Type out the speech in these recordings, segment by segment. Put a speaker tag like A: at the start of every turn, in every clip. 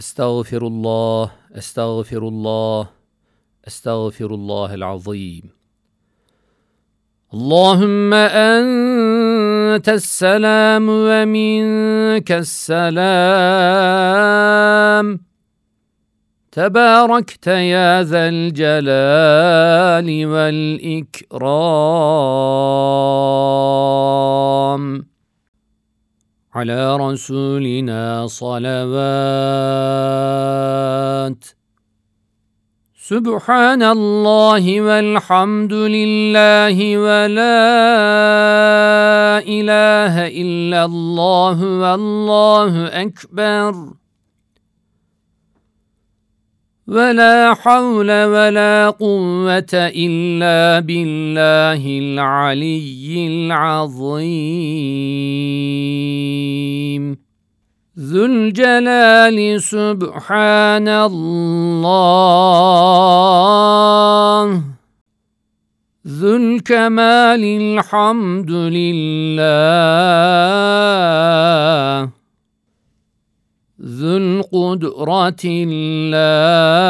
A: أستغفر الله أستغفر الله أستغفر الله العظيم. اللهم أنت السلام ومنك السلام. تباركت يا ذا الجلال والإكرام. على رسولنا صلوات. سبحان الله والحمد لله ولا إله إلا الله والله أكبر. ولا حول ولا قوة إلا بالله العلي العظيم. ذو الجلال سبحان الله. ذو الكمال الحمد لله. ذو القدرة الله.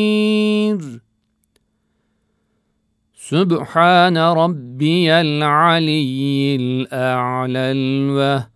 A: سبحان ربي العلي الأعلى الوهاب.